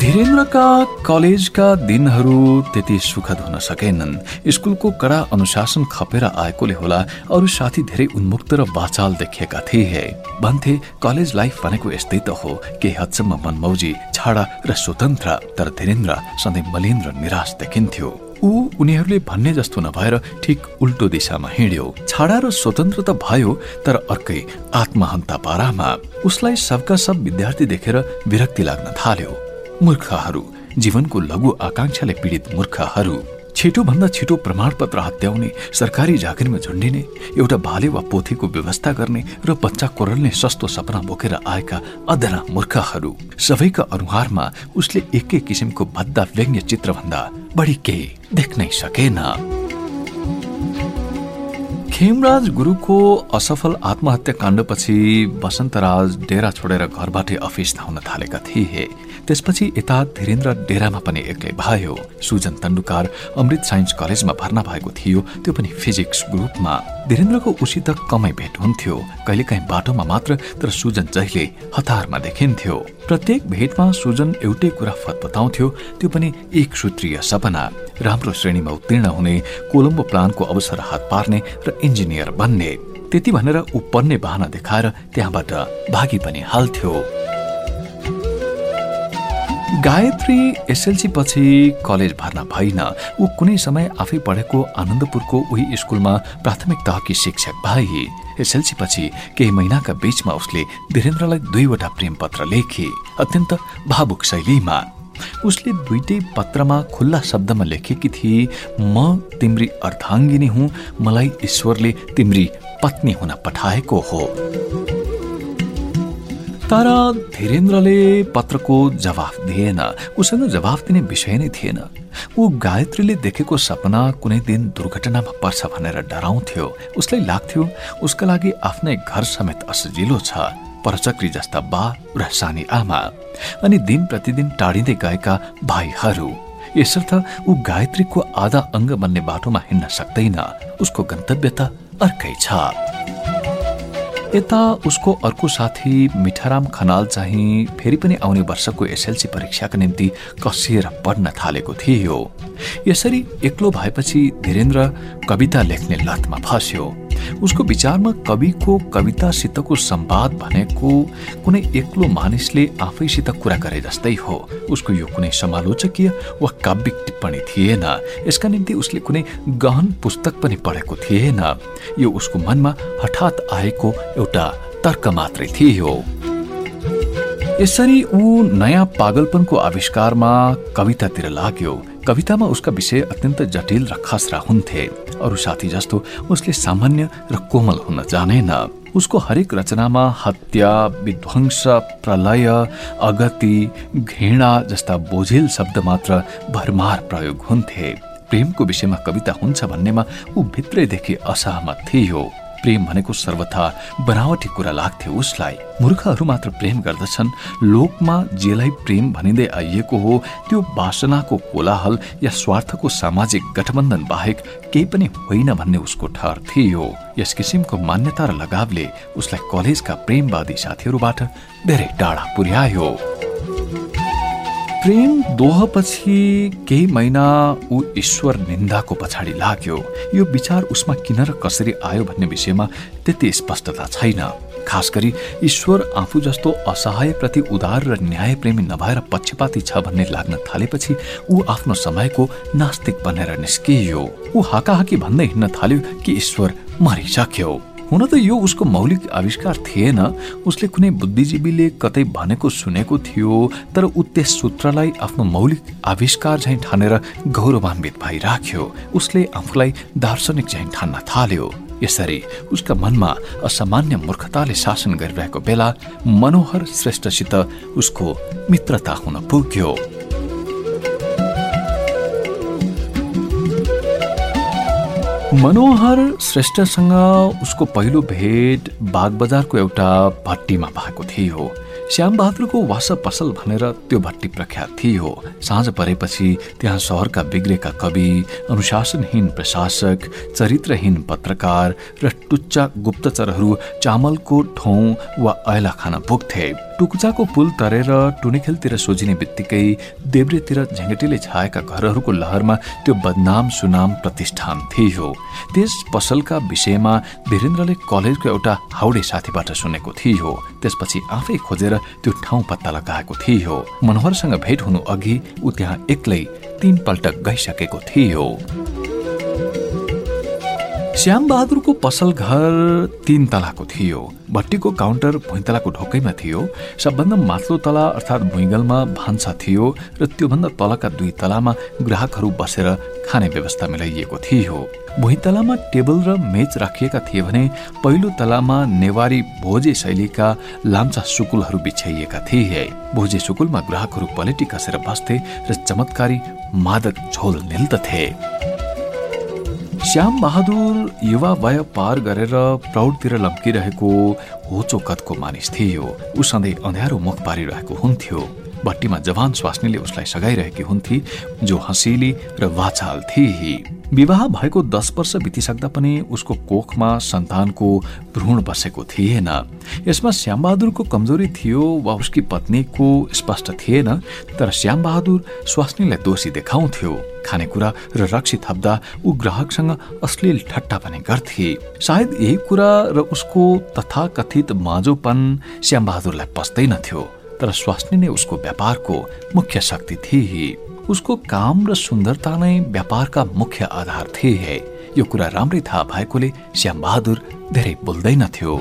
धीरेन्द्रका कलेजका दिनहरू त्यति सुखद हुन सकेनन्। स्कुलको कडा अनुशासन खपेर आएकोले होला अरू साथी धेरै उन्मुक्त र बाचाल देखिएका थिए। भन्थे कलेज लाइफ भनेको यस्तै त हो। केही हदसम्म मनमौजी छाडा र स्वतन्त्र तर धीरेन्द्र सधैँ मलिन र निराश देखिन्थ्यो। ऊ उनीहरूले भन्ने जस्तो नभएर ठिक उल्टो दिशामा हिँड्यो। छाडा र स्वतन्त्र त भयो तर अर्कै आत्महन्ता पारामा। उसलाई सबका सब विद्यार्थी देखेर विरक्ति लाग्न थाल्यो। मूर्खहरू जीवनको लघु आकांक्षाले पीडित मूर्खहरू छिटो भन्दा छिटो प्रमाणपत्र हत्याउने सरकारी जागिरमा झुन्डिने एउटा भाले वा पोथीको व्यवस्था गर्ने र बच्चा कोरल्ने सस्तो सपना बोकेर आएका अधरा मूर्खहरू। सबैका अनुहारमा उसले एकै किसिमको भद्दा व्यङ्ग्य चित्र भन्दा बढी केही देख्नै सकेन। खेमराज गुरुको असफल आत्महत्या काण्डपछि वसन्तराज डेरा छोडेर घरबाटै अफिस धाउन थालेका थिए। त्यसपछि यता धीरेन्द्र डेरामा पनि एक्लै भयो। सुजन तन्डुकार अमृत साइन्स कलेजमा भर्ना भएको थियो। त्यो पनि फिजिक्स ग्रुपमा। धीरेन्द्रको उसित कमै भेट हुन्थ्यो। कहिलेकाहीँ बाटोमा मात्र तर सुजन जहिले हतारमा देखिन्थ्यो। प्रत्येक भेटमा सुजन एउटै कुरा फतपताउँथ्यो त्यो पनि एक सूत्रीय सपना। राम्रो श्रेणीमा उत्तीर्ण हुने कोलम्बो प्लानको अवसर हात पार्ने र इन्जिनियर बन्ने। त्यति भनेर ऊ पढ्ने बाहना देखाएर त्यहाँबाट भागी पनि हाल्थ्यो। गायत्री एसएलसी पछि कलेज भर्ना भइन ऊ कुनै समय आफै पढेको आनन्दपुरको उही स्कुलमा प्राथमिक तहकी शिक्षक भए एसएलसी पछि केही महिनाका बीचमा उसले वीरेन्द्रलाई दुईवटा प्रेम पत्र लेखे अत्यन्त भावुक शैलीमा। उसले दुइटै पत्रमा खुल्ला शब्दमा लेखेकी थिए म तिम्री अर्धाङ्गिनी हुँ मलाई ईश्वरले तिम्री पत्नी हुन पठाएको हो। तर धीरेन्द्रले पत्रको जवाफ दिएन। उसँग जवाफ दिने विषय नै थिएन। ऊ गायत्रीले देखेको सपना कुनै दिन दुर्घटनामा पर्छ भनेर डराउँथ्यो। उसलाई लाग्थ्यो उसका लागि आफ्नै घर समेत असजिलो छ। परचक्री जस्ता बा र सानी आमा। अनि दिन प्रतिदिन टाढिँदै गएका भाइहरू। यसर्थ ऊ गायत्रीको आधा अङ्ग बन्ने बाटोमा हिँड्न सक्दैन। उसको गन्तव्य त अर्कै छ। यता उसको अर्को साथी मिठाराम खनाल चाहिँ फेरि पनि आउने वर्षको एसएलसी परीक्षाका निम्ति कसिएर पढ्न थालेको थियो। यसरी एक्लो भएपछि धीरेन्द्र कविता लेख्ने लतमा फस्यो। उसको विचारमा कविको कवितासितको संवाद भनेको कुनै एक्लो मानिसले आफैसित कुरा गरे जस्तै हो। उसको यो कुनै समालोचकीय वा काव्यिक टिप्पणी थिएन। यसका निम्ति उसले कुनै गहन पुस्तक पनि पढेको थिएन। यो उसको मनमा हठात आएको एउटा तर्क मात्रै थियो। यसरी ऊ नयाँ पागलपनको आविष्कारमा कवितातिर लाग्यो। कवितामा उसका विषय अत्यन्त जटिल र खसरा हुन्थे अरू साथी जस्तो उसले सामान्य र कोमल हुन जानेन। उसको हरेक रचनामा हत्या विध्वंस प्रलय अगति घृणा जस्ता बोझिल शब्द मात्र भरमार प्रयोग हुन्थे। प्रेमको विषयमा कविता हुन्छ भन्नेमा ऊ भित्रैदेखि असहमत थियो। प्रेम भनेको सर्वथा बनावटी कुरा लाग्थ्यो उसलाई। मूर्खहरू मात्र प्रेम गर्दछन्। लोकमा जेलाई प्रेम भनिँदै आइएको हो त्यो वासनाको कोलाहल या स्वार्थको सामाजिक गठबन्धन बाहेक केही पनि होइन भन्ने उसको ठहर थियो। यस किसिमको मान्यता र लगावले उसलाई कलेजका प्रेमवादी साथीहरूबाट धेरै टाढा पुर्यायो। प्रेम दोहपछि केही महिना ऊ ईश्वर निन्दाको पछाडि लाग्यो। यो विचार उसमा किन र कसरी आयो भन्ने विषयमा त्यति स्पष्टता छैन। खास गरी ईश्वर आफू जस्तो असहाय प्रति उदार र न्यायप्रेमी नभएर पक्षपाती छ भन्ने लाग्न थालेपछि ऊ आफ्नो समयको नास्तिक बनेर निस्कियो। ऊ हाकाहाकी भन्दै हिँड्न थाल्यो कि ईश्वर मरिसक्यो। हुन त यो उसको मौलिक आविष्कार थिएन। उसले कुनै बुद्धिजीवीले कतै भनेको सुनेको थियो तर ऊ त्यस सूत्रलाई आफ्नो मौलिक आविष्कार झैँ ठानेर गौरवान्वित भइराख्यो। उसले आफूलाई दार्शनिक झैँ ठान्न थाल्यो। यसरी उसका मनमा असामान्य मूर्खताले शासन गरिरहेको बेला मनोहर श्रेष्ठसित उसको मित्रता हुन पुग्यो। मनोहर श्रेष्ठसँग उसको पहिलो भेट बागबजारको एउटा भट्टीमा भएको थियो। श्यामबहादुरको वास पसल भनेर त्यो भट्टी प्रख्यात थियो। साँझ परेपछि त्यहाँ सहरका बिग्रेका कवि अनुशासनहीन प्रशासक चरित्रहीन पत्रकार र टुच्चा गुप्तचरहरू चामलको ठौँ वा ऐला खान पुग्थे टुकुचाको पुल तरेर टुनेखेलतिर सोझिने बित्तिकै देब्रेतिर झेङ्गेटीले छाएका घरहरूको लहरमा त्यो बदनाम सुनाम प्रतिष्ठान थियो। त्यस पसलका विषयमा वीरेन्द्रले कलेजको एउटा हाउडे साथीबाट सुनेको थियो। त्यसपछि आफै खोजेर त्यो ठाउँ पत्ता लगाएको थियो। मनोहरसँग भेट हुनु अघि ऊ त्यहाँ एक्लै तीनपल्ट गइसकेको थियो। श्याम बहादुरको पसल घर तीन तलाको थियो। भट्टीको काउन्टर भुइँतलाको ढोकैमा थियो। सबभन्दा माथिल्लो तला अर्थात् भुइँगलमा भान्सा थियो र त्योभन्दा तलका दुई तलामा ग्राहकहरू बसेर खाने व्यवस्था मिलाइएको थियो। भुइँतलामा टेबल र मेच राखिएका थिए भने पहिलो तलामा नेवारी भोजे शैलीका लाम्चा सुकुलहरू बिछ्याइएका थिए। भोजे सुकुलमा ग्राहकहरू पलेटी कसेर बस्थे र चमत्कारी मादक झोल निल्दथे। श्याम बहादुर युवा वय पार गरेर प्रौढतिर लम्किरहेको होचो कदको मानिस थियो। ऊ सधैँ अँध्यारो मुख पारिरहेको हुन्थ्यो। भट्टीमा जवान स्वास्नीले उसलाई सघाइरहेकी हुन्थे जो हँसिली र वाचाल थिए। विवाह भएको दस वर्ष बितिसक्दा पनि उसको कोखमा सन्तानको भ्रूण बसेको थिएन। यसमा श्यामबहादुरको कमजोरी थियो वा उसकी पत्नीको स्पष्ट थिएन तर श्यामबहादुर स्वास्नीलाई दोषी देखाउँथ्यो। खानेकुरा र रक्सी थप्दा ऊ ग्राहकसँग अश्लील ठट्टा पनि गर्थे। सायद यही कुरा र उसको तथाकथित माजोपन श्यामबहादुरलाई पस्दैनथ्यो तर स्वास्नी नै उसको व्यापारको मुख्य शक्ति थिए। उसको काम र सुन्दरता नै व्यापारका मुख्य आधार थिए। यो कुरा राम्रै थाहा भएकोले श्यामबहादुर धेरै बोल्दैनथ्यो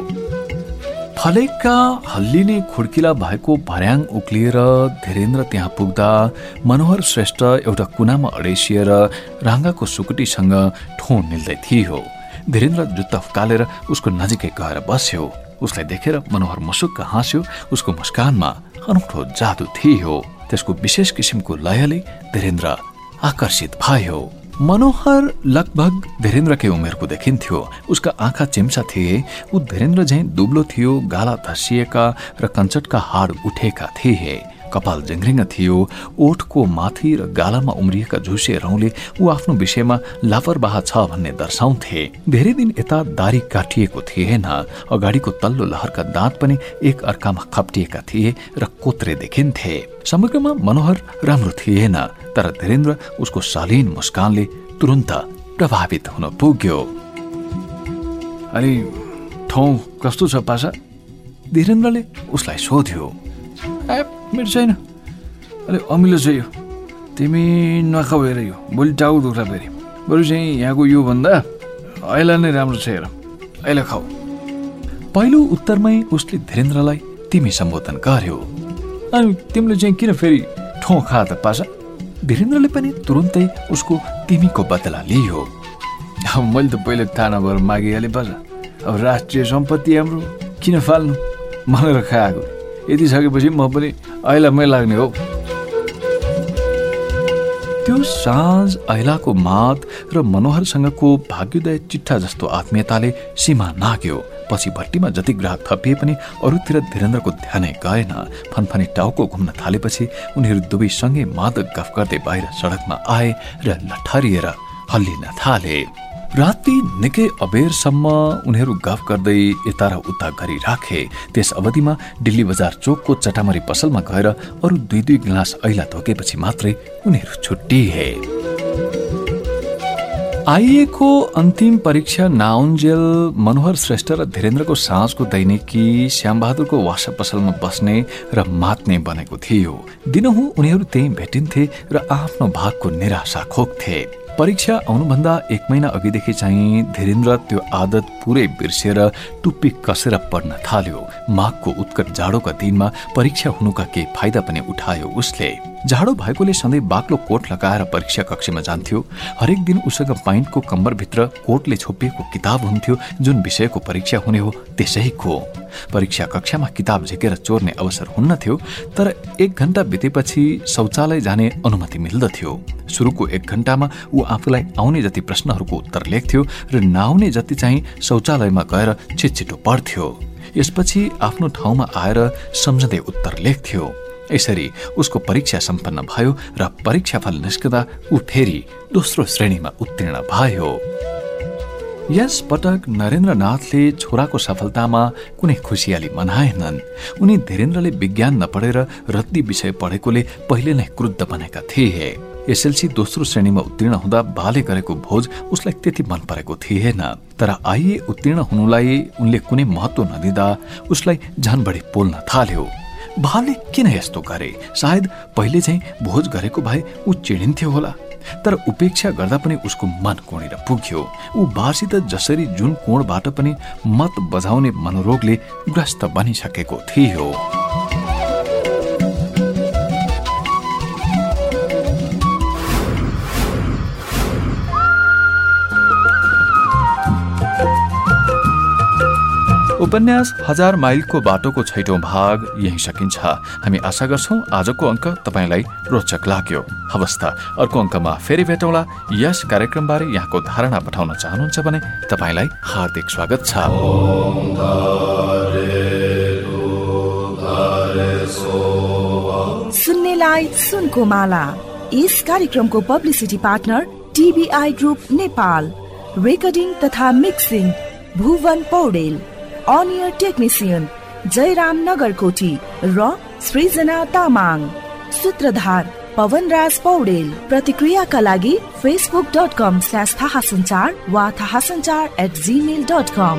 फलेकका हल्लिने खुड्किला भएको भर्याङ उक्लिएर धीरेन्द्र त्यहाँ पुग्दा मनोहर श्रेष्ठ एउटा कुनामा अडेसिएर राङ्गाको सुकुटीसँग ठो निल्दै थियो। धीरेन्द्र जुत्ता फुकालेर उसको नजिकै गएर बस्यो। उसलाई देखेर मनोहर मुसुक्क हाँस्यो उसको मुस्कानमा अनौठो जादु थियो। त्यसको विशेष किसिमको लयले धीरेन्द्र आकर्षित भयो। मनोहर लगभग धीरेन्द्रकै उमेरको देखिन्थ्यो। उसका आँखा चिम्सा थिए। ऊ धीरेन्द्र झैँ दुब्लो थियो गाला धसिएका र कञ्चटका हाड उठेका थिए। कपाल जेङ्ग्रिङ थियो ओठको माथि र गालामा उम्रिएका झुसे रौँले ऊ आफ्नो विषयमा लापरवाह छ भन्ने दर्शाउँथे। धेरै दिन यता दारी काटिएको थिएन। अगाडिको तल्लो लहरका दाँत पनि एक अर्कामा खप्टिएका थिए र कोत्रे देखिन्थे। समग्रमा मनोहर राम्रो थिएन तर धीरेन्द्र उसको शालीन मुस्कानले तुरन्त प्रभावित हुन पुग्यो। अनि ठाउँ कस्तो छ पासा? धीरेन्द्रले उसलाई सोध्यो। मेरो छैन। अलिक अमिलो छ यो। तिमी नखाउ हेर यो। भोलि टाउ दुख्दा फेरि। बरु चाहिँ यहाँको योभन्दा अहिले नै राम्रो छ हेर। अहिले खाऊ। पहिलो उत्तरमै उसले धीरेन्द्रलाई तिमी सम्बोधन गर्यो। अनि तिमीले चाहिँ किन फेरि ठो खा त पासा? धीरेन्द्रले पनि तुरुन्तै उसको तिमीको बदला लियो। अब मैले त पहिले थाहा नभएर मागिहालेँ पासा। अब राष्ट्रिय सम्पत्ति हाम्रो। किन फाल्नु? मलाई खाएको। यति सकेपछि म पनि ऐलामै लाग्ने हो। त्यो साँझ ऐलाको मात र मनोहरसँगको भाग्योदय चिट्ठा जस्तो आत्मीयताले सीमा नाग्यो। पछि भट्टीमा जति ग्राहक थपिए पनि अरूतिर धीरेन्द्रको ध्यानै गएन। फनफनी टाउको घुम्न थालेपछि उनीहरू दुवै सँगै मादक गफ गर्दै बाहिर सडकमा आए र लठरिएर हल्लिन थाले। राति निकै अबेरसम्म उनीहरू गफ गर्दै यता र उता गरिराखे। त्यस अवधिमा दिल्ली बजार चोकको चटामरी पसलमा गएर अरू दुई दुई गिलास ऐला धोकेपछि मात्रै उनीहरू छुट्टिए आइएको अन्तिम परीक्षा नाउन्जेल मनोहर श्रेष्ठ र धीरेन्द्रको साँझको दैनिकी श्यामबहादुरको वासा पसलमा बस्ने र मात्ने बनेको थियो। दिनहुँ उनीहरू त्यही भेटिन्थे र आफ्नो भागको निराशा खोक्थे। परीक्षा आउनुभन्दा एक महिना अघिदेखि चाहिँ धीरेन्द्र त्यो आदत पुरै बिर्सिएर टुप्पी कसेर पढ्न थाल्यो। माघको उत्कट जाडोका दिनमा परीक्षा हुनुका केही फाइदा पनि उठायो उसले। जाडो भएकोले सधैँ बाक्लो कोट लगाएर परीक्षा कक्षमा जान्थ्यो। हरेक दिन उसँग पाइन्टको कम्बरभित्र कोटले छोपिएको किताब हुन्थ्यो जुन विषयको परीक्षा हुने हो त्यसैको परीक्षा कक्षामा किताब झिकेर चोर्ने अवसर हुन्न थियो तर एक घन्टा बितेपछि शौचालय जाने अनुमति मिल्दथ्यो। सुरुको एक घन्टामा ऊ आफूलाई आउने जति प्रश्नहरूको उत्तर लेख्थ्यो र नआउने जति चाहिँ शौचालयमा गएर छिटछिटो पढ्थ्यो। यसपछि आफ्नो ठाउँमा आएर सम्झँदै उत्तर लेख्थ्यो। यसरी उसको परीक्षा सम्पन्न भयो र परीक्षाफल निस्कदा ऊ फेरि दोस्रो श्रेणीमा उत्तीर्ण भयो। यस पटक नरेन्द्रनाथले छोराको सफलतामा कुनै खुसियाली मनाएनन्। उनी धीरेन्द्रले विज्ञान नपढेर रद्दी विषय पढेकोले पहिले नै क्रुद्ध बनेका थिए। एसएलसी दोस्रो श्रेणीमा उत्तीर्ण हुँदा बाले गरेको भोज उसलाई त्यति मन परेको थिएन। तर आइए उत्तीर्ण हुनुलाई उनले कुनै महत्व नदिँदा उसलाई झन बढी पोल्न थाल्यो। बाले किन यस्तो गरे? सायद पहिले चाहिँ भोज गरेको भए ऊ चिडिन्थ्यो होला। तर उपेक्षा गर्दा पनि उसको मन कोणेर पुग्यो। ऊ बासित जसरी जुन कोणबाट पनि मत बजाउने मनोरोगले ग्रस्त बनिसकेको थियो। उपन्यास हजार माइलको बाटोको छैटौँ भाग यही सकिन्छ। हामी आशा गर्छौँ आजको अङ्क तपाईँलाई रोचक लाग्यो। अवस्था अर्को अङ्कमा फेरि भेटौँला। यस कार्यक्रमबारे यहाँको धारणा पठाउन चाहनुहुन्छ भने तपाईँलाई हार्दिक स्वागत छ। सुन्नेलाई सुनको माला। यस कार्यक्रमको publicity partner TBI group Nepal. Recording तथा मिक्सिङ भुवन पौडेल। अनियर टेक्निसियन जयराम नगरकोटी र सृजना तामाङ। सूत्रधार पवनराज पौडेल। प्रतिक्रियाका लागि फेसबुक डट कम स्ल्यास थाहा सञ्चार वा थाहा सञ्चार एट जिमेल डट कम